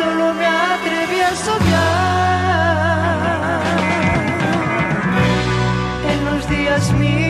solo me atreví a soñar. En los días mil